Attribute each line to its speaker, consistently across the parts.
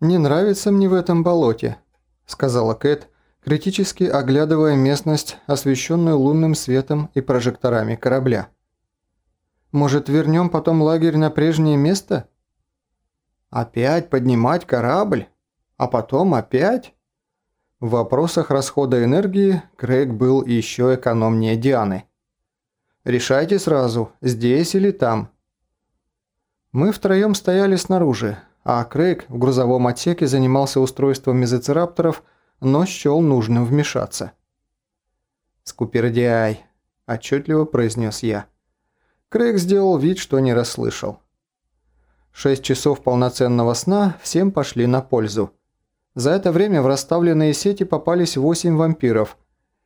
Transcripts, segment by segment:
Speaker 1: «Не нравится мне в этом болоте», – сказала Кэт, критически оглядывая местность, освещенную лунным светом и прожекторами корабля. «Может, вернем потом лагерь на прежнее место?» «Опять поднимать корабль? А потом опять?» В вопросах расхода энергии Крейг был еще экономнее Дианы. «Решайте сразу, здесь или там». Мы втроем стояли снаружи, а Крейг в грузовом отсеке занимался устройством мезоцирапторов, но счел нужным вмешаться. «Скупердяй», – отчетливо произнес я. Крейг сделал вид, что не расслышал. Шесть часов полноценного сна всем пошли на пользу. За это время в расставленные сети попались восемь вампиров.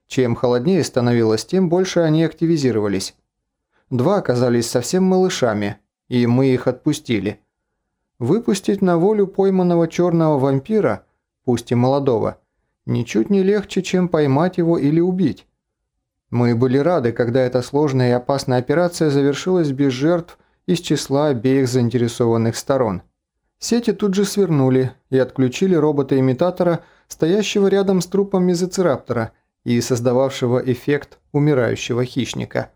Speaker 1: Чем холоднее становилось, тем больше они активизировались. Два оказались совсем малышами, и мы их отпустили – Выпустить на волю пойманного черного вампира, пусть и молодого, ничуть не легче, чем поймать его или убить. Мы были рады, когда эта сложная и опасная операция завершилась без жертв из числа обеих заинтересованных сторон. Сети тут же свернули и отключили робота-имитатора, стоящего рядом с трупом мезоцираптора и создававшего эффект умирающего хищника.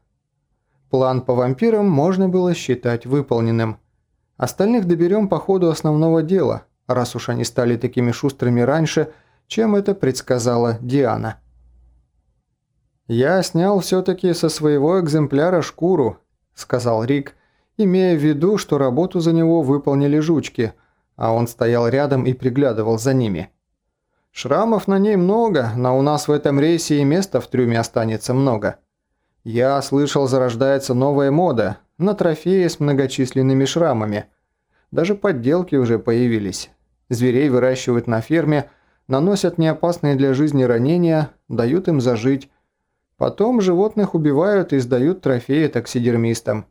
Speaker 1: План по вампирам можно было считать выполненным – Остальных доберем по ходу основного дела, раз уж они стали такими шустрыми раньше, чем это предсказала Диана. «Я снял все-таки со своего экземпляра шкуру», – сказал Рик, имея в виду, что работу за него выполнили жучки, а он стоял рядом и приглядывал за ними. «Шрамов на ней много, но у нас в этом рейсе и места в трюме останется много. Я слышал, зарождается новая мода, на трофеи с многочисленными шрамами. Даже подделки уже появились. Зверей выращивают на ферме, наносят неопасные для жизни ранения, дают им зажить. Потом животных убивают и сдают трофеи таксидермистам.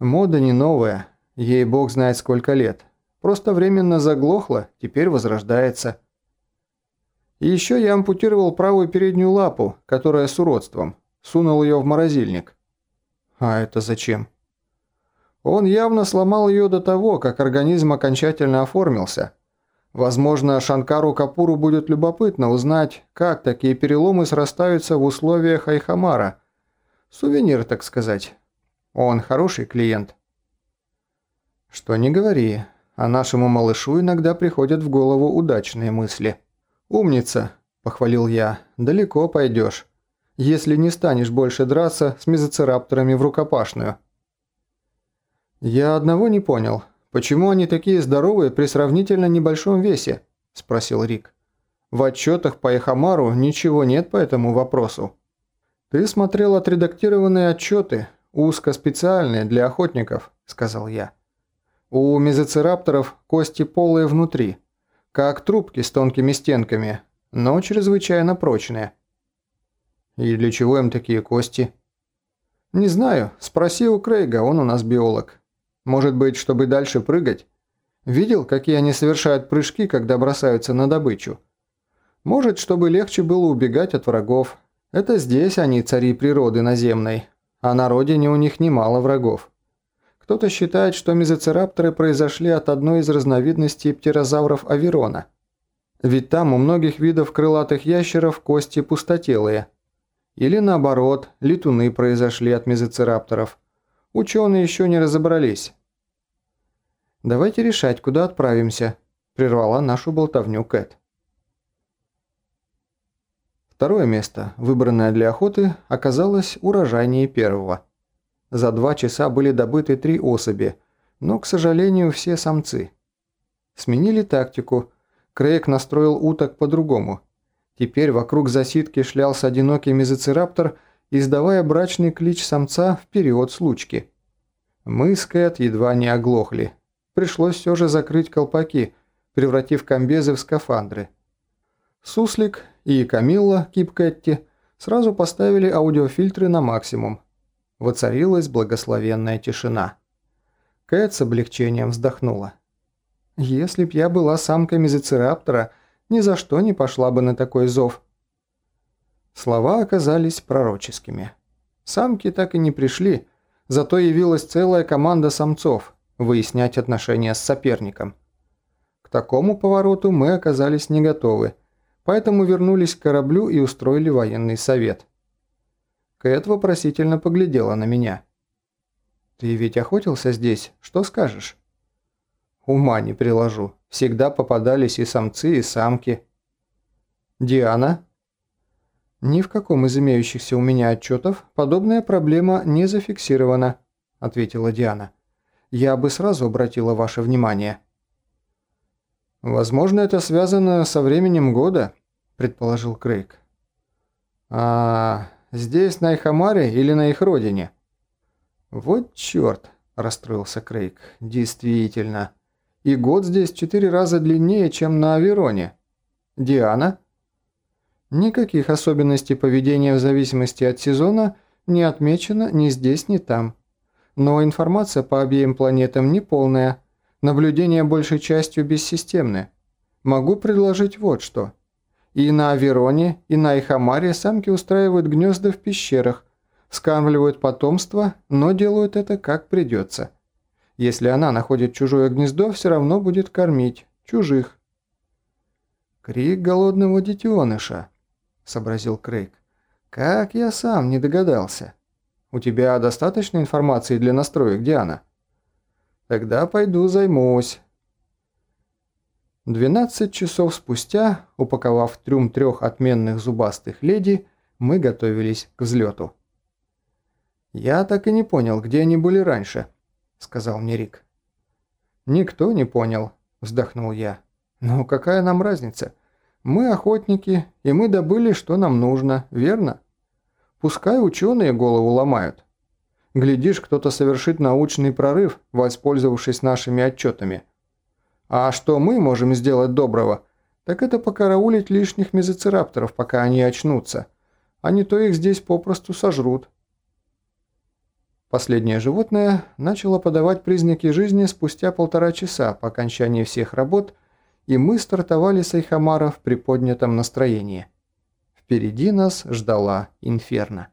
Speaker 1: Мода не новая, ей бог знает сколько лет. Просто временно заглохла, теперь возрождается. И еще я ампутировал правую переднюю лапу, которая с уродством. Сунул ее в морозильник. А это зачем? Он явно сломал ее до того, как организм окончательно оформился. Возможно, Шанкару Капуру будет любопытно узнать, как такие переломы срастаются в условиях Айхамара. Сувенир, так сказать. Он хороший клиент. Что не говори, а нашему малышу иногда приходят в голову удачные мысли. «Умница», – похвалил я, – «далеко пойдешь» если не станешь больше драться с мезоцирапторами в рукопашную. «Я одного не понял. Почему они такие здоровые при сравнительно небольшом весе?» – спросил Рик. «В отчетах по Эхамару ничего нет по этому вопросу». «Ты смотрел отредактированные отчеты, узкоспециальные для охотников», – сказал я. «У мезоцирапторов кости полые внутри, как трубки с тонкими стенками, но чрезвычайно прочные». И для чего им такие кости? Не знаю, спроси у Крейга, он у нас биолог. Может быть, чтобы дальше прыгать? Видел, какие они совершают прыжки, когда бросаются на добычу? Может, чтобы легче было убегать от врагов. Это здесь они цари природы наземной, а на родине у них немало врагов. Кто-то считает, что мезоцирапторы произошли от одной из разновидностей птерозавров Аверона. Ведь там у многих видов крылатых ящеров кости пустотелые – или наоборот, летуны произошли от мезоцирапторов. Ученые еще не разобрались. «Давайте решать, куда отправимся», – прервала нашу болтовню Кэт. Второе место, выбранное для охоты, оказалось урожайнее первого. За два часа были добыты три особи, но, к сожалению, все самцы. Сменили тактику. Крейг настроил уток по-другому – Теперь вокруг засидки шлялся одинокий мезоцираптор, издавая брачный клич самца в период случки. Мы с Кэт едва не оглохли. Пришлось все же закрыть колпаки, превратив комбезы в скафандры. Суслик и Камилла, Кип Кэтти, сразу поставили аудиофильтры на максимум. Воцарилась благословенная тишина. Кэт с облегчением вздохнула. «Если б я была самкой мезоцираптора», ни за что не пошла бы на такой зов. Слова оказались пророческими. Самки так и не пришли, зато явилась целая команда самцов выяснять отношения с соперником. К такому повороту мы оказались не готовы, поэтому вернулись к кораблю и устроили военный совет. Кэт вопросительно поглядела на меня. «Ты ведь охотился здесь, что скажешь?» «Ума не приложу. Всегда попадались и самцы, и самки». «Диана?» «Ни в каком из имеющихся у меня отчетов подобная проблема не зафиксирована», – ответила Диана. «Я бы сразу обратила ваше внимание». «Возможно, это связано со временем года», – предположил Крейг. «А здесь, на Ихамаре или на их родине?» «Вот черт», – расстроился Крейг. «Действительно. И год здесь четыре раза длиннее, чем на Авероне. Диана?» Никаких особенностей поведения в зависимости от сезона не отмечено ни здесь, ни там. Но информация по обеим планетам неполная, наблюдения большей частью бессистемны. Могу предложить вот что. И на Авероне, и на Ихамаре самки устраивают гнезда в пещерах, скармливают потомство, но делают это как придется. Если она находит чужое гнездо, все равно будет кормить чужих. Крик голодного детеныша сообразил Крейг. «Как я сам не догадался. У тебя достаточно информации для настроек, Диана?» «Тогда пойду займусь». 12 часов спустя, упаковав трюм трех отменных зубастых леди, мы готовились к взлету. «Я так и не понял, где они были раньше», — сказал мне Рик. «Никто не понял», — вздохнул я. «Ну какая нам разница? Мы охотники, и мы добыли, что нам нужно, верно? Пускай ученые голову ломают. Глядишь, кто-то совершит научный прорыв, воспользовавшись нашими отчетами. А что мы можем сделать доброго, так это покараулить лишних мезоцирапторов, пока они очнутся. Не то их здесь попросту сожрут. Последнее животное начало подавать признаки жизни спустя полтора часа по окончании всех работ – и мы стартовали с Айхамара в приподнятом настроении. Впереди нас ждала Инферно.